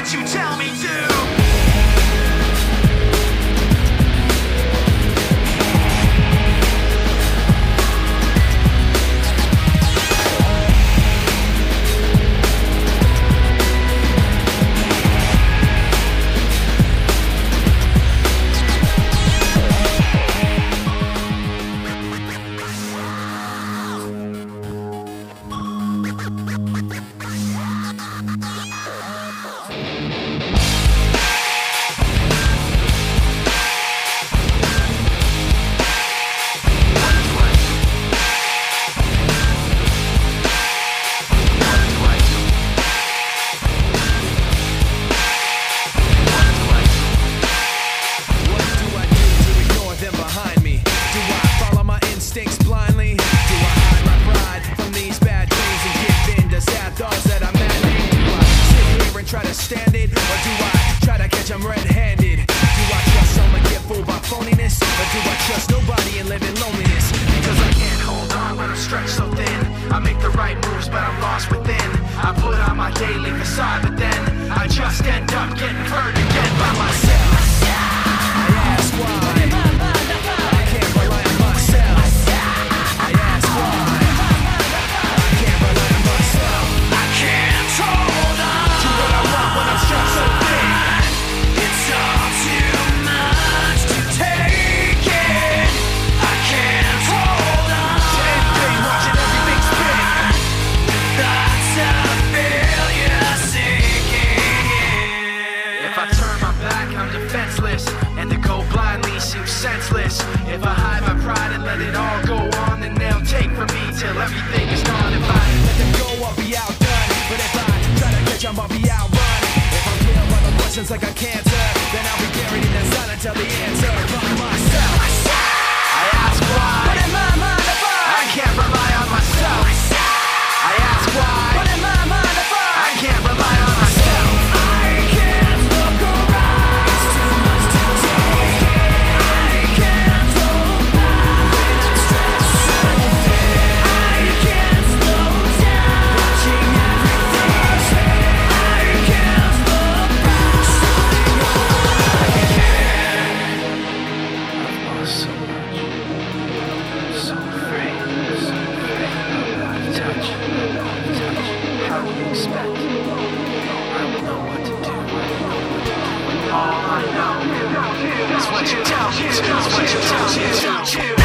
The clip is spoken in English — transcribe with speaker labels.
Speaker 1: what you tell me to.
Speaker 2: Catch them red-handed? Do I trust someone get fooled by phoniness? Or do I trust nobody and live in loneliness?
Speaker 1: Because I can't hold on when I'm stretched so thin. I make the right moves, but I'm lost within. I put on my daily facade, but then I If I hide my pride and let it all go on, then they'll take from me till everything is gone. If I
Speaker 2: Let them go, I'll be outdone. But if I try to catch 'em, I'll be outrun. If I'm killed by the questions like a cancer, then I'll be buried in the sun until the answer. It's what
Speaker 1: you tell me. It's what you tell me.